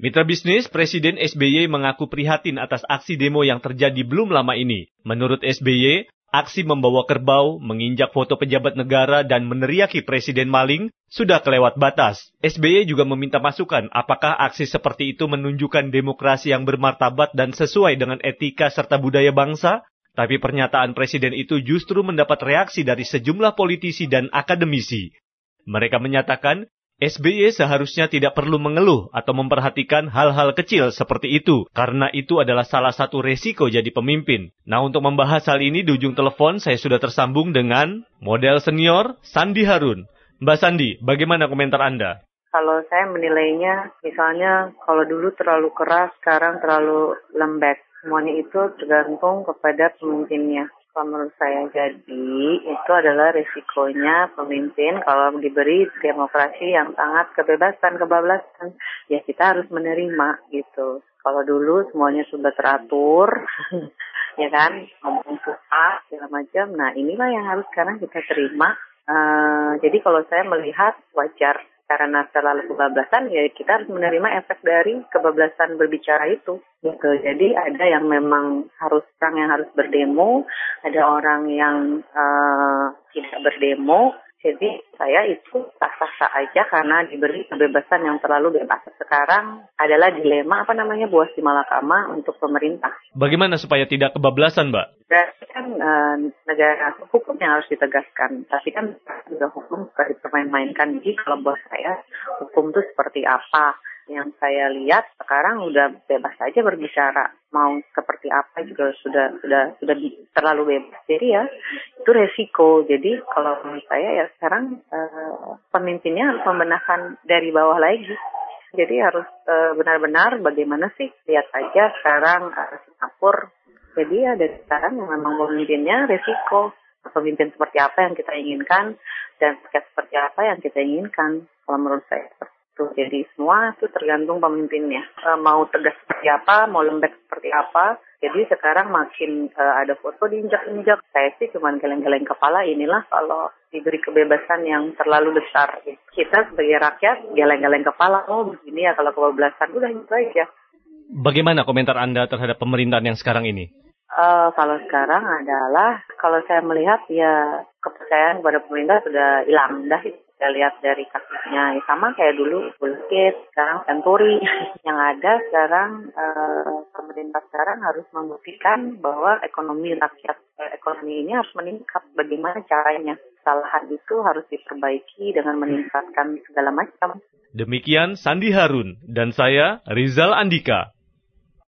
Mitra bisnis, Presiden SBY mengaku prihatin atas aksi demo yang terjadi belum lama ini. Menurut SBY, aksi membawa kerbau, menginjak foto pejabat negara, dan meneriaki Presiden maling sudah kelewat batas. SBY juga meminta masukan apakah aksi seperti itu menunjukkan demokrasi yang bermartabat dan sesuai dengan etika serta budaya bangsa? Tapi pernyataan Presiden itu justru mendapat reaksi dari sejumlah politisi dan akademisi. Mereka menyatakan SBY seharusnya tidak perlu mengeluh atau memperhatikan hal-hal kecil seperti itu, karena itu adalah salah satu resiko jadi pemimpin. Nah, untuk membahas hal ini di ujung telepon saya sudah tersambung dengan model senior Sandi Harun. Mbak Sandi, bagaimana komentar Anda? Kalau saya menilainya, misalnya kalau dulu terlalu keras, sekarang terlalu lembek. Semuanya itu tergantung kepada pemimpinnya kalau menurut saya jadi itu adalah risikonya pemimpin kalau diberi demokrasi yang sangat kebebasan kebablasan ya kita harus menerima gitu. Kalau dulu semuanya sudah teratur ya kan ngomong susah segala macam. Nah inilah yang harus sekarang kita terima. Uh, jadi kalau saya melihat wajar karena terlalu kebablasan ya kita harus menerima efek dari kebablasan berbicara itu gitu. Jadi ada yang memang harus orang yang harus berdemo ada orang yang uh, tidak berdemo. Jadi saya itu sah-sah aja karena diberi kebebasan yang terlalu bebas. Sekarang adalah dilema apa namanya buah si malakama untuk pemerintah. Bagaimana supaya tidak kebablasan, Mbak? Berarti kan uh, negara hukum yang harus ditegaskan. Tapi kan juga hukum suka dipermain-mainkan. Jadi kalau buat saya hukum itu seperti apa? Yang saya lihat sekarang udah bebas saja berbicara. Mau seperti apa juga sudah sudah sudah terlalu bebas. Jadi ya itu resiko. Jadi kalau menurut saya ya sekarang uh, pemimpinnya harus membenahkan dari bawah lagi. Jadi harus uh, benar-benar bagaimana sih lihat aja sekarang uh, Singapura. Jadi ya dari sekarang memang pemimpinnya resiko. Pemimpin seperti apa yang kita inginkan dan seperti apa yang kita inginkan. Kalau menurut saya gitu. Jadi semua itu tergantung pemimpinnya. E, mau tegas seperti apa, mau lembek seperti apa. Jadi sekarang makin e, ada foto diinjak-injak. Saya sih cuma geleng-geleng kepala. Inilah kalau diberi kebebasan yang terlalu besar. Kita sebagai rakyat geleng-geleng kepala. Oh begini ya kalau kebablasan udah itu aja. Bagaimana komentar Anda terhadap pemerintahan yang sekarang ini? Uh, kalau sekarang adalah kalau saya melihat ya kepercayaan kepada pemerintah sudah hilang dah kita lihat dari kasusnya ya sama kayak dulu Bulkit, sekarang Senturi. Yang ada sekarang uh, pemerintah sekarang harus membuktikan bahwa ekonomi rakyat uh, ekonomi ini harus meningkat. Bagaimana caranya? Kesalahan itu harus diperbaiki dengan meningkatkan segala macam. Demikian Sandi Harun dan saya Rizal Andika.